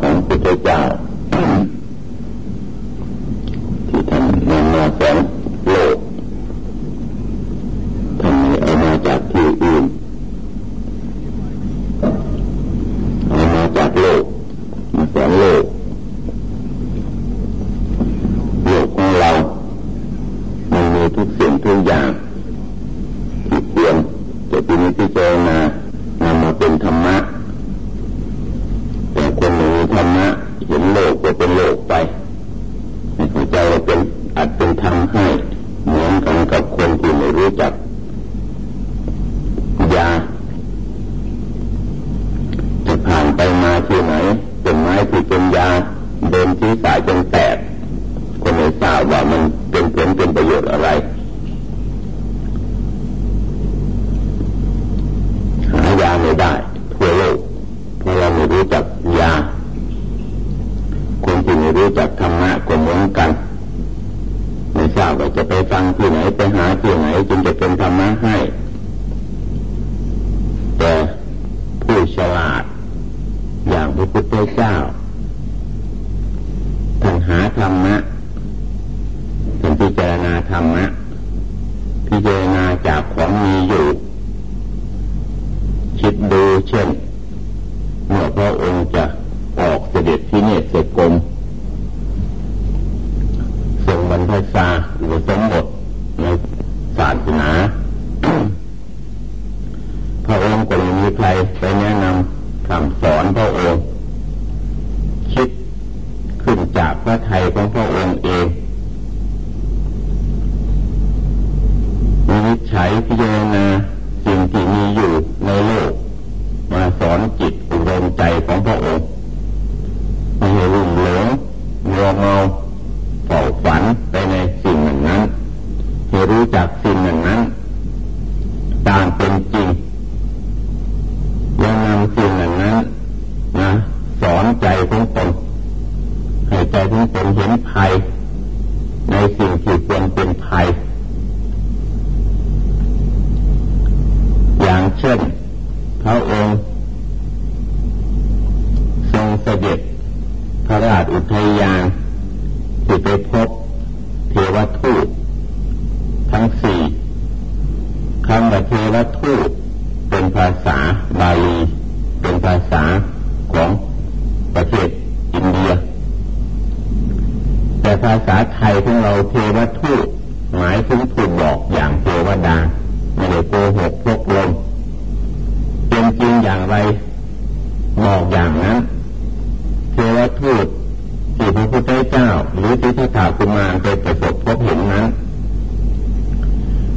ของพุทธเจ้า ฟังที่ไหนไปหาที่ไหนจึงจะเป็นธรรมะให้ แต่ผู้ฉลาด อย่างพระพุทธเจ้าท่านหาธรรมะท่านพิจารณาธรรมะพิจารณาจากของมีอยู่ คิดดูเช่นเมื่อพระองค์จะออกเสด็จที่เนตรเสกกรมทรงบรรพชา หรืสมบทในศาสนาพระองค์ก็ไม่มีใครไปแนะนำคำสอนพระองค์ คิดขึ้นจากพระไทยของพระองค์เองมีใช้ฉัยพิจารณาสิ่งที่มีอยู่ในโลก มาสอนจิตอบรมใจของพระองค์ อย่างไรบอกอย่างนั้นเทวทูตที่พระพุทธเจ้า หรือที่พระถาคุมารไปประสบพบเห็นนั้น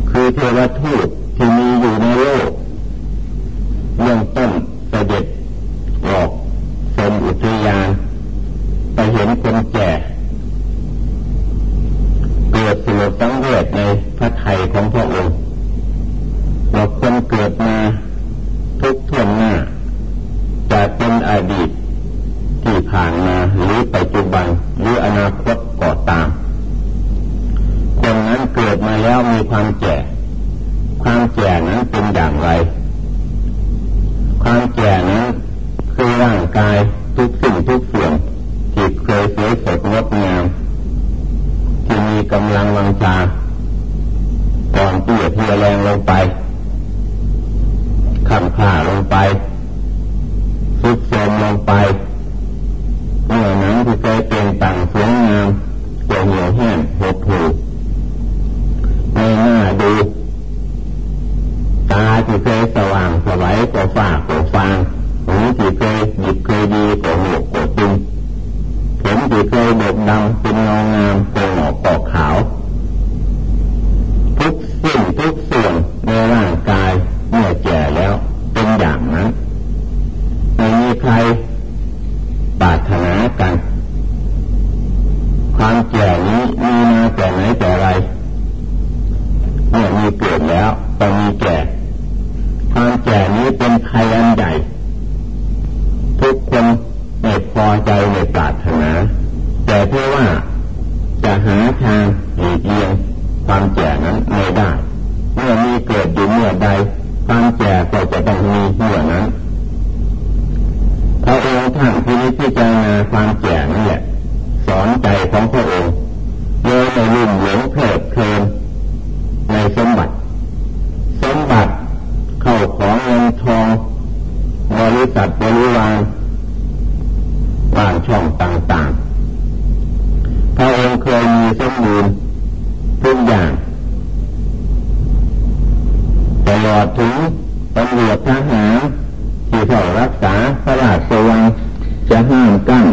คือเทวทูตที่มีอยู่ ขั่งข้าลงไปสุดโทมลงไปเมื่อนั้นที่เคยเป็นต่างสวยงามยวเหนียวแห้งหดหูไม่น่าดูตาที่เคยสว่างสวัยกว่าฝากว่าฟางหูที่เคยหยิบเคยดีกว่าหกกว่าตึงเข็มที่เคยดกดำเป็นเงางามเป็นหมอกอก ความแก่ก็จะต้องมีเมื่อนั้นพระองค์ท่านที่พิจารณาความแก่นี่นแหละสอนใจของพระองค์โดยไม่ลุ่มหลงเพลิดเพลินในสมบัติ สมบัติเข้าของเงินทองบริษัทบริวารบ้านช่องต่างๆพระองค์เคยมีสมบูรณ์ทุกอย่าง ดถึงตำรวจทหารที่เขารักษาพระราชวังจะห้ามกั้น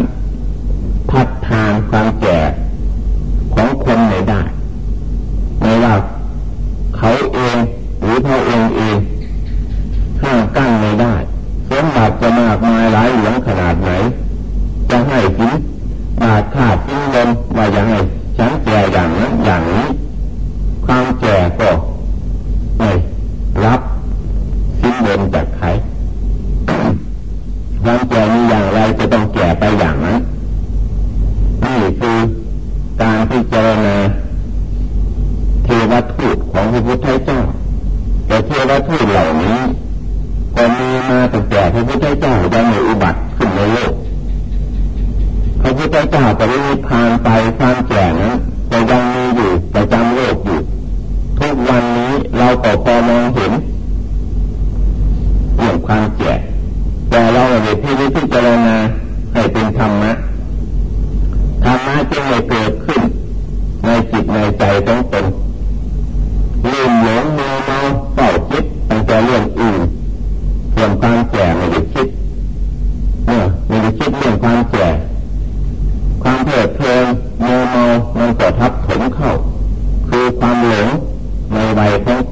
เพราะ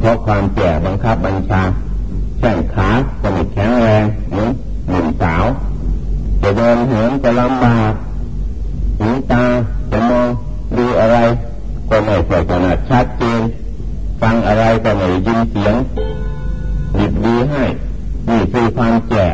เพราะความแก่บังคับบัญชาแข้งขาก็ไม่แข็งแรงหรือนุ่มสาวจะเดินเหินก็ลำบากหูตาจะมองดูอะไร ก็ไม่ค่อยถนาดชัดเจนฟังอะไรก็ไม่ยินเสียงหยิบดีให้นี่คือความแก่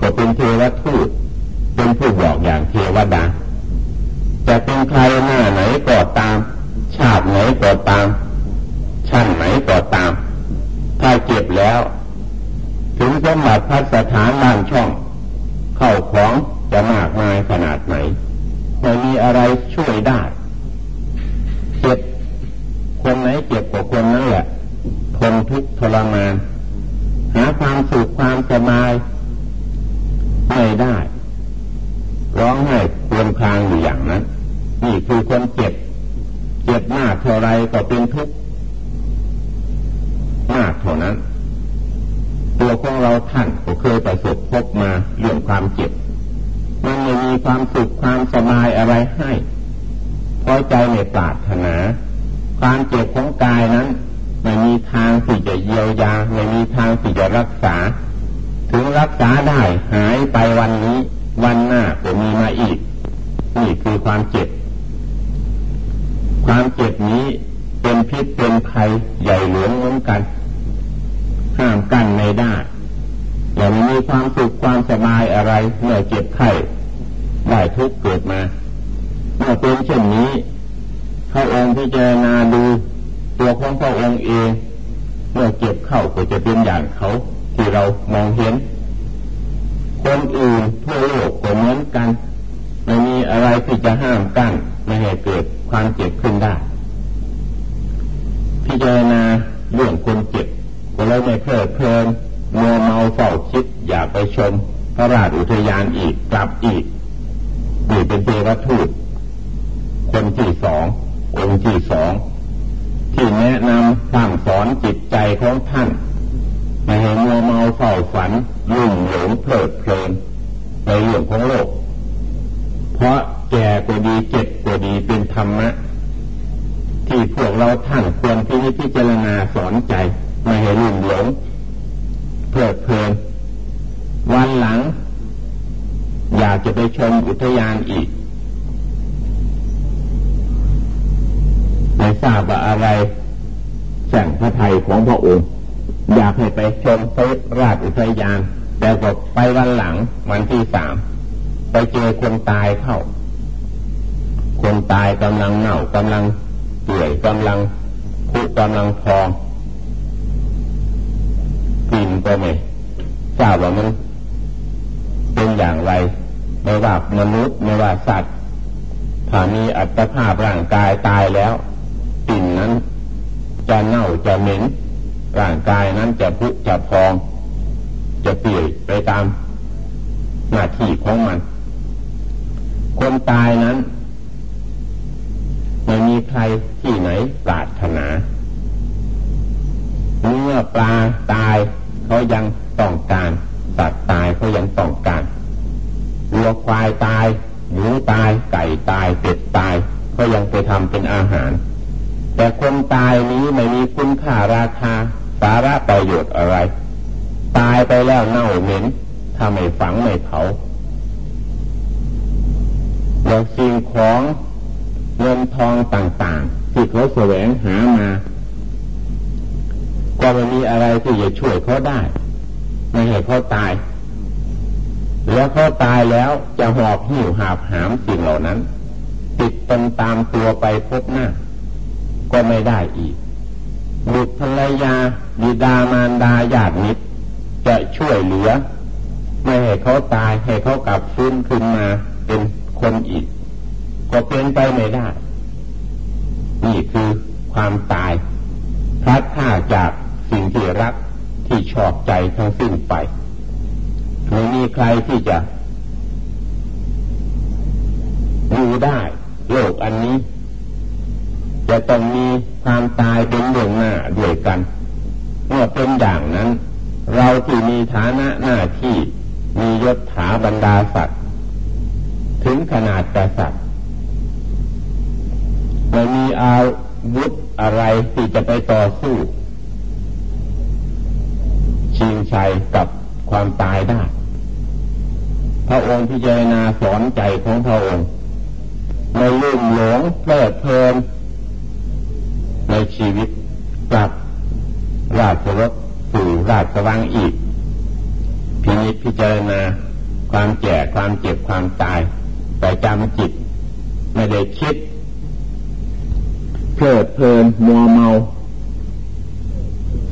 ก็เป็นเทวทูตเป็นผู้บอกอย่างเทวดา ไม่มีทางที่จะเยียวยา ไม่มีทางที่จะรักษา ถึงรักษาได้หายไปวันนี้ วันหน้าจะมีมาอีก นี่คือความเจ็บ ความเจ็บนี้เป็นพิษเป็นภัยใหญ่หลวงเหมือนกัน ห้ามกันไม่ได้อย่ามีความสุขความสบายอะไรเมื่อเจ็บไข้ได้ทุกเกิดมาเมื่อเป็นเช่นนี้พระองค์พิจารณาดู ตัวของพระองค์เองเมื่อเจ็บเข้าก็จะเป็นอย่างเขาที่เรามองเห็น คนอื่นทั่วโลกก็เหมือนกันไม่มีอะไรที่จะห้ามกั้นไม่ให้เกิดความเจ็บขึ้นได้พิจารณาเรื่องคนเจ็บก็เลยไม่เพลิดเพลินมัวเมาเฝ้าคิดอยากไปชม พระราชอุทยานอีกกลับอีกนี่เป็นเทวทูตคนที่สององค์ที่สอง ที่แนะนำสั่งสอนจิตใจของท่านไม่ให้มัวเมาเฝ้าฝันลุ่มหลงเพลิดเพลินในเรื่องของโลก เพราะแก่กว่าดีเจ็บกว่าดีเป็นธรรมะ ที่พวกเราท่านควรที่นิพิจารณาสอนใจไม่ให้ลุ่มหลงเพลิดเพลิน วันหลัง อยากจะไปชมอุทยานอีกไม่ ทราบว่าอะไรแสงพระไทยของพระองค์ อยากให้ไปชมพระราชอุทยาน แต่ก็ไปวันหลังวันที่สามไปเจอคนตายเข้า คนตายกำลังเน่ากำลังเปื่อยกำลังผุกำลังทองกลิ่นก็ไม่ทราบว่ามันเป็นอย่างไรไม่ว่ามนุษย์ไม่ว่าสัตว์ถ้ามีอัตภาพร่างกายตายแล้ว จะเน่าจะเหม็นร่างกายนั้นจะพุจะพอง จะเปื่อยไปตามหน้าที่ของมัน คนตายนั้นไม่มีใครที่ไหนปรารถนาเมื่อปลาตายเขายังต้องการสัตว์ตายเขายังต้องการวัวควายตายหมูตายไก่ตายเป็ดตายก็ยังไปทำเป็นอาหาร แต่คนตายนี้ไม่มีคุณค่าราคา สาระประโยชน์อะไร ตายไปแล้วเน่าเหม็นถ้าไม่ฝังไม่เผาแล้วสิ่งของเงินทองต่างๆ ที่เขาแสวงหามา ก็ไม่มีอะไรที่จะช่วยเขาได้ ไม่ให้เขาตาย แล้วเขาตายแล้วจะหอบหิวหาบหามสิ่งเหล่านั้น ติดตรงตามตัวไปพบหน้า ก็ไม่ได้อีกบุตรภรรยาบิดามารดาญาติมิตรจะช่วยเหลือ ไม่ให้เขาตายให้เขากลับฟื้นขึ้นมาเป็นคนอีก ก็เป็นไปไม่ได้ นี่คือความตายพลัดพาจากสิ่งที่รักที่ชอบใจทั้งสิ้นไปไม่มีใครที่จะอยู่ได้ โลกอันนี้ จะต้องมีความตายเป็นเรื่องหน้าด้วยกัน เมื่อเป็นอย่างนั้น เราที่มีฐานะหน้าที่มียศถาบรรดาศักดิ์ถึงขนาดกษัตริย์ไม่มีอาวุธอะไรที่จะไปต่อสู้ ชิงชัยกับความตายได้ พระองค์พิจารณาสอนใจของพระองค์ในลื่มหลงเพลิดเพลิน ชีวิตกลับราชรถสู่ราชวังอีก พินิจพิจารณาความแก่ความเจ็บความตายแต่จำจิต ไม่ได้คิด เพลิดเพลินมัวเมา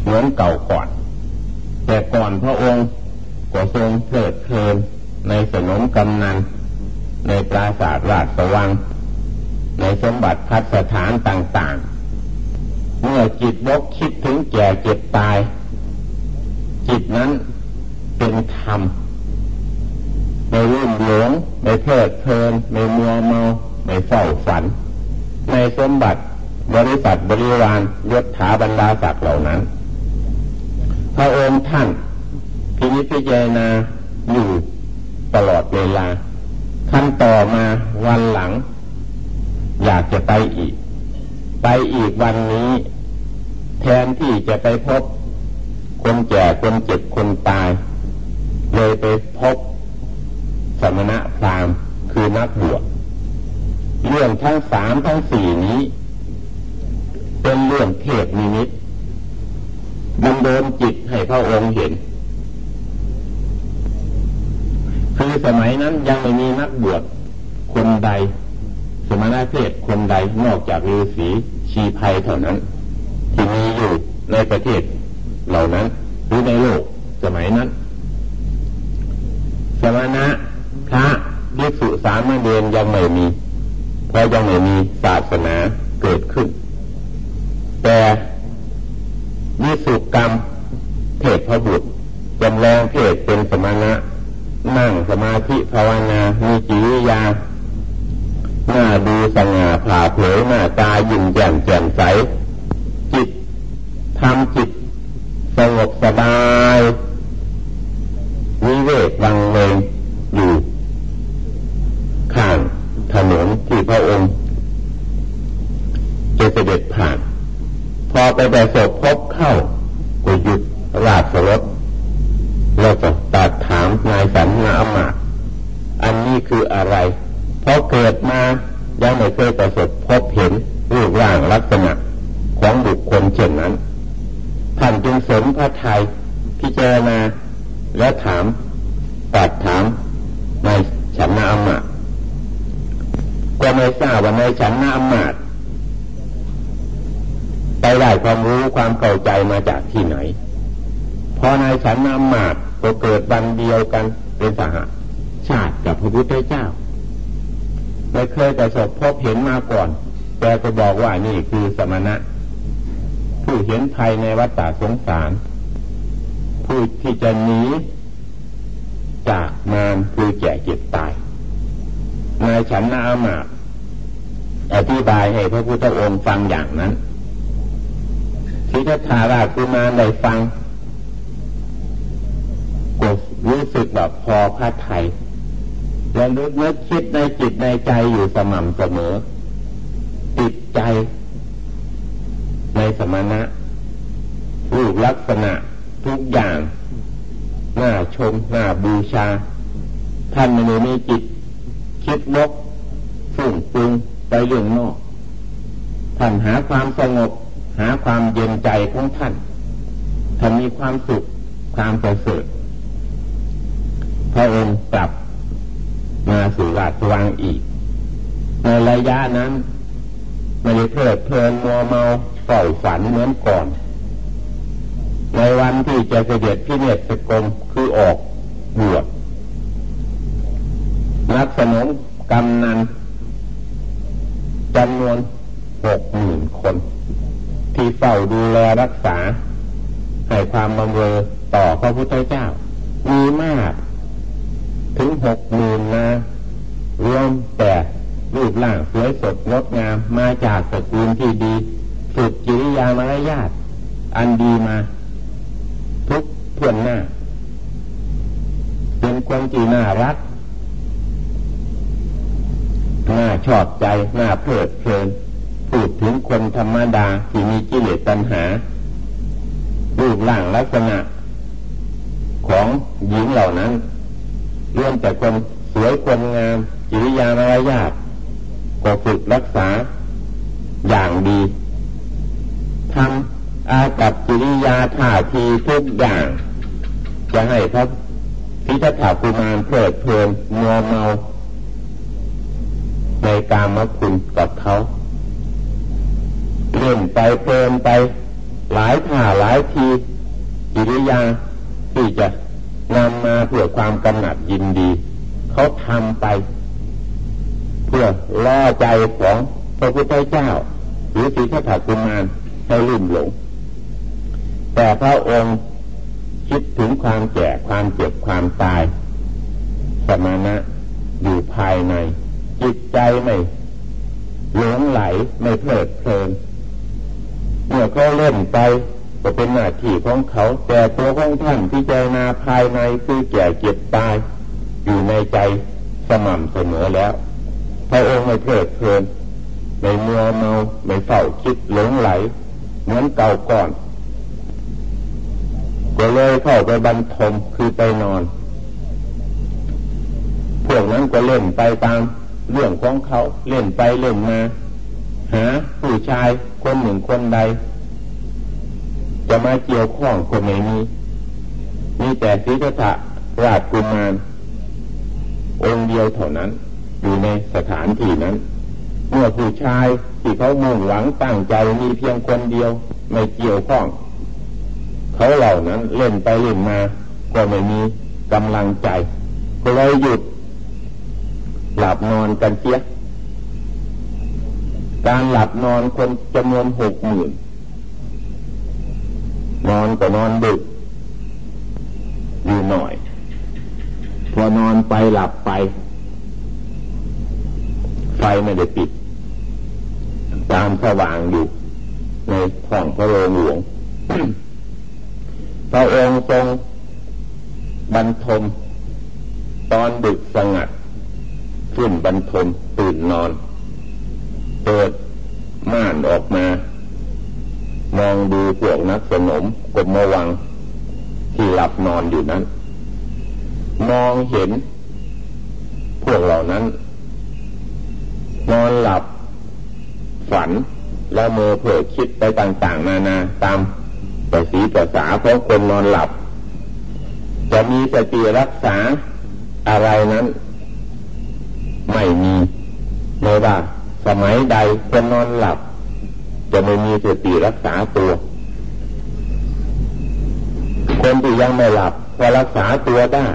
เหมือนเก่าก่อน แต่ก่อนพระองค์ก็ทรงเพลิดเพลินในสนมกำนัน ในปราสาทราชสวัง ในสมบัติพัสถานต่าง ๆ เมื่อจิตบกคิดถึงแก่เจ็บตาย จิตนั้นเป็นธรรมไม่รุ่มหลงไม่เพลิดเพลินไม่มัวเมาไม่เฝ้าฝัน ในสมบัติบริษัทบริวารยศถาบรรดาศักดิ์เหล่านั้น พระองค์ท่านพินิจพิจารณาอยู่ตลอดเวลาขั้นต่อมาวันหลัง อยากจะไปอีก ไปอีกวันนี้ แทนที่จะไปพบ คนแก่คนเจ็บคนตาย เลยไปพบสมณะพราหมณ์คือนักบวชเรื่องทั้งสามทั้งสี่นี้ เป็นเรื่องเทพนิมิตมันโดนจิตให้พระองค์เห็น คือสมัยนั้นยังไม่มีนักบวชคนใด สมณะเพศคนใดนอกจากฤาษีชีภัยเท่านั้น ที่มีอยู่ในประเทศเหล่านั้นหรือในโลกสมัยนั้น สมณะพระภิกษุสามเณรยังไม่มีเพราะยังไม่มีศาสนาเกิดขึ้น แต่วิสุกรรมเพศพระบุตรจำแรงเพศเป็นสมณะ นั่งสมาธิภาวนา มีจิริยา หน้าดูสง่าผ่าเผยหน้าตายิ้มแย้มแจ่มใส จิตทำจิตสงบสบายวิเวกวังเวงอยู่ข้างถนนที่พระองค์จะเสด็จผ่าน พอไปแต่ศพพบเข้าก็หยุดราชรถแล้วก็ตัดถามนายสันนาอมาอันนี้คืออะไร เพราะเกิดมายังไม่เคยประสบพบเห็นรูปร่างลักษณะของบุคคลเช่นนั้น ท่านจึงสมพระไทยพิจารณาและถามตัดถามนายฉันนาอมาก็ไม่ทราบว่าในฉันนาอมาตไปได้ความรู้ความเข้าใจมาจากที่ไหน พอในฉันนาอมาตก็เกิดวันเดียวกันเป็นสหชาติกับพระพุทธเจ้า ไม่เคยแต่สบพบเห็นมาก่อน แต่ก็บอกว่านี่คือสมณะ ผู้เห็นภัยในวัฏฏะสงสาร ผู้ที่จะหนีจากมารคือแก่เจ็บตายนายฉันนาอามาอธิบายให้พระพุทธองค์ฟังอย่างนั้นทิฏฐาราคุมาได้ฟังก็รู้สึกแบบพอพระไทย และนึกนึกคิดในจิตในใจอยู่สม่ำเสมอ ติดใจ ในสมณะรูปลักษณะทุกอย่างน่าชมน่าบูชา ท่านไม่มีจิต คิดลบฟุ้งปรุงไปเรื่องนอก ท่านหาความสงบ หาความเย็นใจของท่านท่านมีความสุขความประเสริฐพระองค์กลับ มาสู่ราชวังอีก ในระยะนั้นไม่ได้เพลิดเพลินมัวเมาเฝ้าฝันเหมือนก่อน ในวันที่จะเสด็จพิเนศกรมคือออกบวชรับสนองกำนันจำนวนหกหมื่นคน ที่เฝ้าดูแลรักษา ให้ความบำเรอต่อพระพุทธเจ้า มีมาก ถึงหกหมื่น รูปร่างสวยสดงดงามมาจากสกุลที่ดีฝึกจิริยามารยาทอันดีมา ทุกเพื่อนหน้า เป็นคนที่น่ารักน่าชอบใจน่าเพลิดเพลินพูดถึงคนธรรมดาที่มีกิเลสตัณหา รูปร่างลักษณะ ของหญิงเหล่านั้นเรื่องแต่คนสวยคนงามจิริยามารยาท ก็ฝึกรักษาอย่างดีทำอากับจิริยาท่าทีทุกอย่าง จะให้พระพิทถากุมารเพลิดเพลินมัวเมา ในการมคุณกับเขาเล่นไปเพลินไป หลายท่าหลายทีกิริยาที่จะนำมาเพื่อความกำหนัดยินดี เขาทำไป เพื่อล่อใจของพระพุทธเจ้า หรือสีขากุมารให้ลุ่มหลง แต่พระองค์คิดถึงความแก่ความเจ็บความตาย สมณะอยู่ภายใน จิตใจไม่หลงไหลไม่เพลิดเพลินเมื่อเขาเล่นไปก็เป็นหน้าที่ของเขา แต่ตัวของท่านพิจารณาภายในคือแก่เจ็บตาย อยู่ในใจสม่ำเสมอแล้ว พระองค์ไม่เพลิดเพลินไม่มัวเมาไม่เฝ้าคิดหลงไหล เหมือนเก่าก่อน ก็เลยเข้าไปบรรทมคือไปนอน พวกนั้นก็เล่นไปตามเรื่องของเขาเล่นไปเล่นมาหาผู้ชายคนหนึ่งคนใด จะมาเกี่ยวข้องคนไหนมีมีแต่ศิทธะราชกุมารองค์เดียวเท่านั้น อยู่ในสถานที่นั้น เมื่อผู้ชายที่เขามุ่งหวังตั้งใจมีเพียงคนเดียวไม่เกี่ยวข้อง เขาเหล่านั้นเล่นไปเล่นมา ก็ไม่มีกำลังใจ ก็เลยหยุด หลับนอนกันเสียการหลับนอนคนจำนวนหกหมื่นนอนก็นอนดึกอยู่หน่อย พอนอนไปหลับไป ไฟไม่ได้ปิด ตามสว่างอยู่ในห้องพระโรงหลวง พระองค์ทรงบรรทม ตอนดึกสงัด ขึ้นบรรทมตื่นนอน เปิดม่านออกมา มองดูพวกนักสนมกบมวัง ที่หลับนอนอยู่นั้น มองเห็น พวกเหล่านั้น นอนหลับ ฝัน แล้วมือเผื่อคิดไปต่าง ๆ นานาตามภาษีภาษาของคนนอนหลับ จะมีสติรักษาอะไรนั้น ไม่มีไม่ว่าสมัยใดคนนอนหลับ จะไม่มีสติรักษาตัว คนที่ยังไม่หลับพอรักษาตัวได้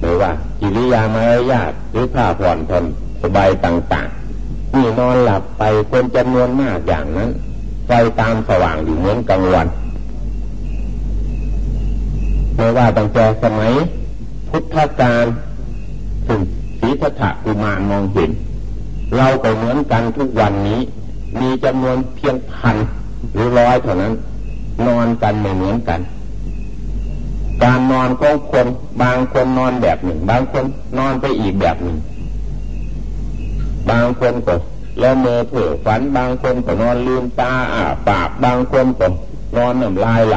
หรือว่ากิริยามารยาทหรือผ้าผ่อนผ่อน สบายต่างๆนี่นอนหลับไปคนจำนวนมากอย่างนั้นไฟตามสว่างอยู่เหมือนกลางวันไม่ว่าตั้งแต่สมัยพุทธกาลถึงศีทธะกุมารมองเห็น เราก็เหมือนกันทุกวันนี้ มีจำนวนเพียงพันหรือร้อยเท่านั้น นอนกันไม่เหมือนกัน การนอนของคนบางคนนอนแบบหนึ่ง บางคนนอนไปอีกแบบหนึ่ง บางคนก็แล้วเมื่อเผื่อฝันบางคนก็นอนลืมตาอ่าปากบางคนก็นอนน้ำลายไหล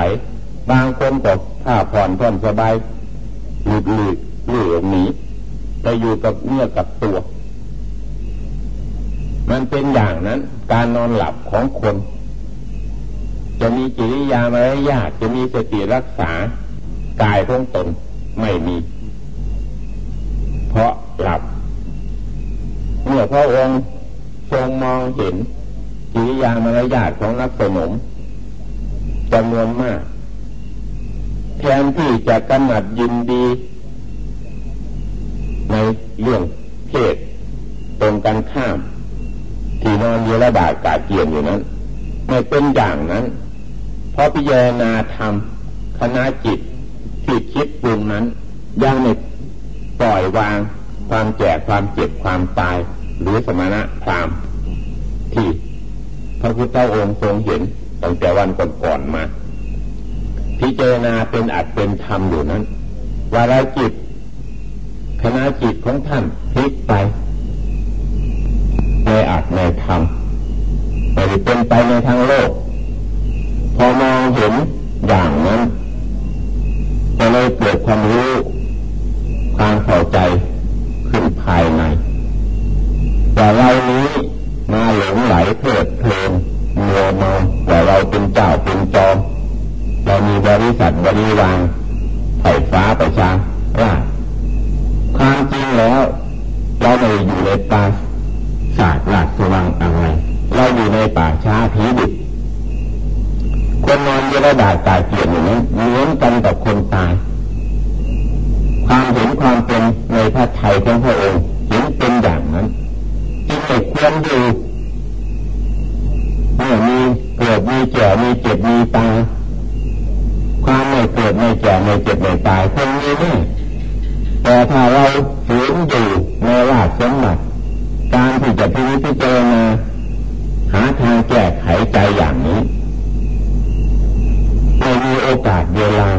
บางคนก็ผ้าผ่อนผ่อนสบายหลุดหลุดหลุดหนีไปอยู่กับเนื้อกับตัว มันเป็นอย่างนั้น การนอนหลับของคน จะมีกิริยามารยาทจะมีสติรักษากายของตนไม่มี เพราะหลับ เมื่อพระองค์ทรงมองเห็นกิริยามารยาทของนักสนมจำนวนมากแทนที่จะกำหนัดยินดี ในเรื่องเพศตรงกันข้าม ที่นอนอยู่ระบาดกาเกียนอยู่นั้น ไม่เป็นอย่างนั้น เพราะพิจารณาธรรมคณะจิตที่คิดปรุงนั้นยังไม่ปล่อยวางความแก่ความเจ็บความตาย หรือสมณะพรามที่พระพุทธองค์ทรงเห็นตั้งแต่วันก่อนๆมา พิจารณาเป็นอัดเป็นธรรมอยู่นั้นวาระจิตคณะจิตของท่านพลิกไปในอัตในธรรมไม่ได้เป็นไปในทางโลก พอมองเห็นอย่างนั้นก็เลยเกิดความรู้ อกาสเวลา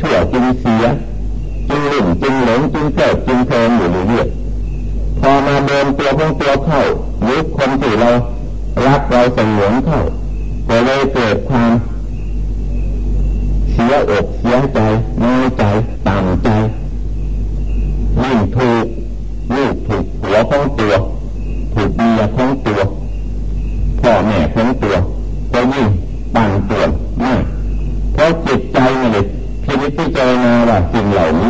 ชั่วจึงเสียจึงหลุ่มจึงหลงจึงเกิดจึงเพลินอยู่เรื่อยพอมาเดินตัวของตัวเข้าหรือคนที่เรารักเราสงวนเข้าก็เลยเกิดความเสียอกเสียใจน้อยใจต่ำใจ นาว่าสิ่งเหล่านี้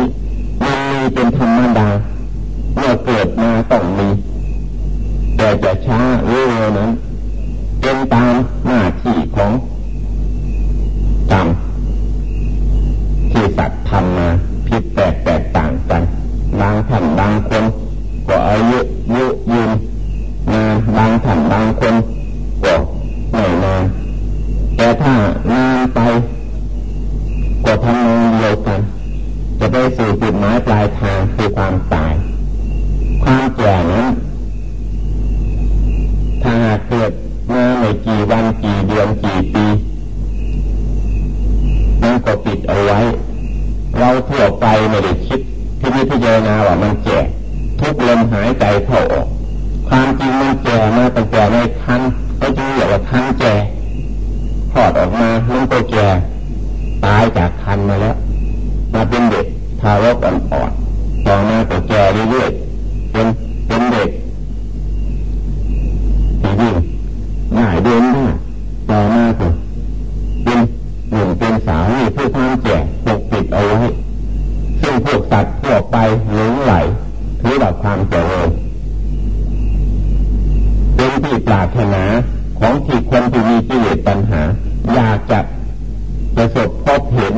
มัน ประสบพบเห็น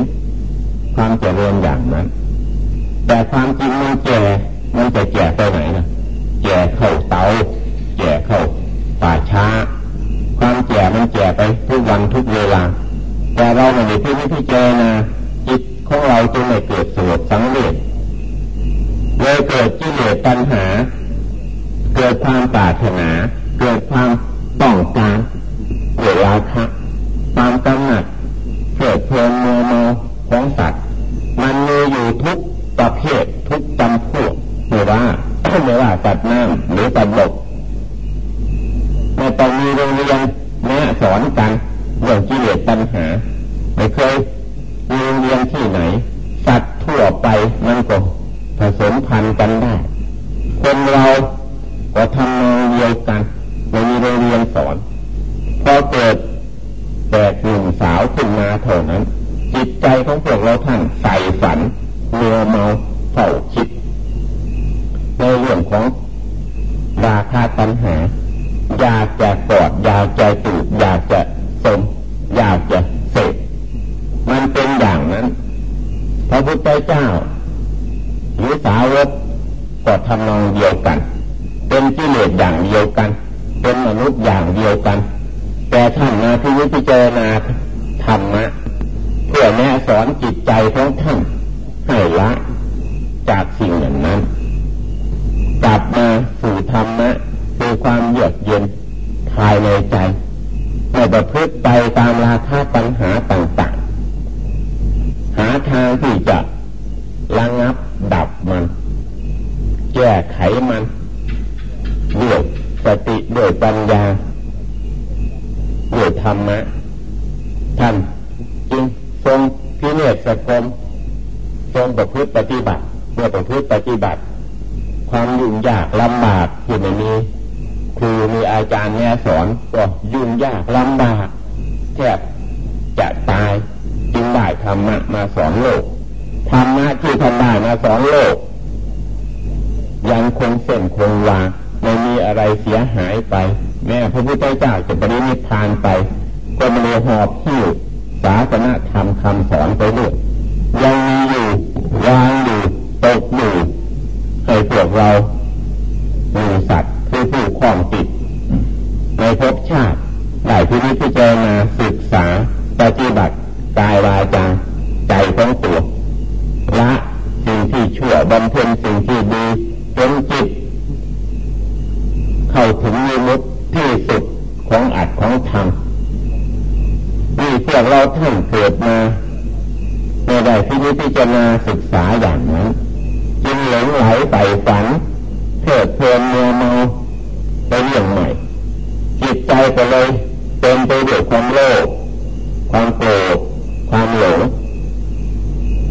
ความเจริญอย่างนั้น แต่ความจริงมันแก่มันจะแก่ไปไหนนะแก่เข้าเตาแก่เข้าป่าช้า ความแก่มันแก่ไปทุกวันทุกเวลา แต่เราไม่ได้พิจิตรนะจิตของเราจึงไม่เกิดสวดสังเวชเลยเกิดกิเลสตัณหา เกิดความปรารถนา เกิดความต้องการเกิดราคะ แต่หนุ่มสาวขึ้นมาเท่านั้น จิตใจของพวกเราท่านใส่ฝันเมื่อเมาเฝ้าคิด ในเรื่องของราคาตัญหา อยากจะกอดอยากจะตูดอยากจะสม อยากจะเสพมันเป็นอย่างนั้นพระพุทธเจ้าหรือสาวกก็ทำนองเดียวกัน เป็นกิเลสอย่างเดียวกัน เป็นมนุษย์อย่างเดียวกัน แต่ท่านมาที่วิจารณาธรรมะเพื่อแนะสอนจิตใจของท่านให้ละจากสิ่งอย่านั้น กลับมาสู่ธรรมะคือความเยือกเย็นภายในใจไม่ประพฤติไปตามราคาปัญหาต่างๆ หาทางที่จะระงับดับมัน แก้ไขมันด้วยสติด้วยปัญญา ธรรมะท่านจึงทรงพิเนศสกมทรงประพฤติปฏิบัติเมื่อประพฤติปฏิบัติ ความยุ่งยากลำบากที่ไม่มีครูมีอาจารย์แนะสอนก็ยุ่งยากลำบากแทบจะตายจึงได้ธรรมะมาสอนโลกธรรมะที่ท่านได้มาสอนโลก ยังคงเส้นคงวาไม่มีอะไรเสียหายไป แม้พระพุทธเจ้าจะปรินิพานไป ก็ไม่หอบที่ศาสนธรรมคำสอนไปด้วยยังมีอยู่วางอยู่ตกอยู่ให้พวกเรามีสัตว์คือผู้คล้องติดในภพชาติได้ที่นี้พิจารณาศึกษาปฏิบัติกายวาจาใจของตัวละสิ่งที่ชั่วบำเพ็ญสิ่งที่ดีเป็นจิตเข้าถึงมิมุตที่สุด ของธรรมนี่พวกเราท่านเกิดมาในได้ที่นี้พิจารณาศึกษาอย่างนั้นจึงหลงไหลไปฝันเถิดเพลินเมื่อเมาไปเรื่องใหม่จิตใจก็เลยเต็มไปด้วยความโลภความโกรธความหลง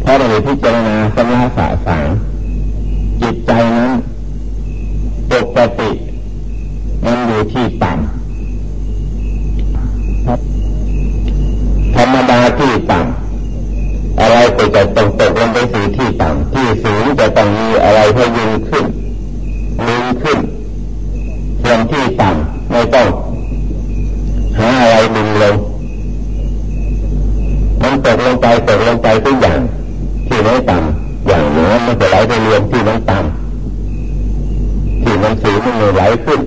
เพราะเราพิจารณาสมาสาสางจิตใจนั้นปกติมันอยู่ที่ต่ำ จะตกตกลงไปสู่ที่ต่ำที่สูงจะต้องมีอะไรพยุงขึ้นลึงขึ้นส่วนที่ต่ำไม่ต้องหาอะไรดึงลงมันตกลงไปตกลงไปทุกอย่าง ที่ไม่ต่ำอย่างเหนือมันจะไหลไปรวมที่มันต่ำที่มันสูงมันไหลขึ้น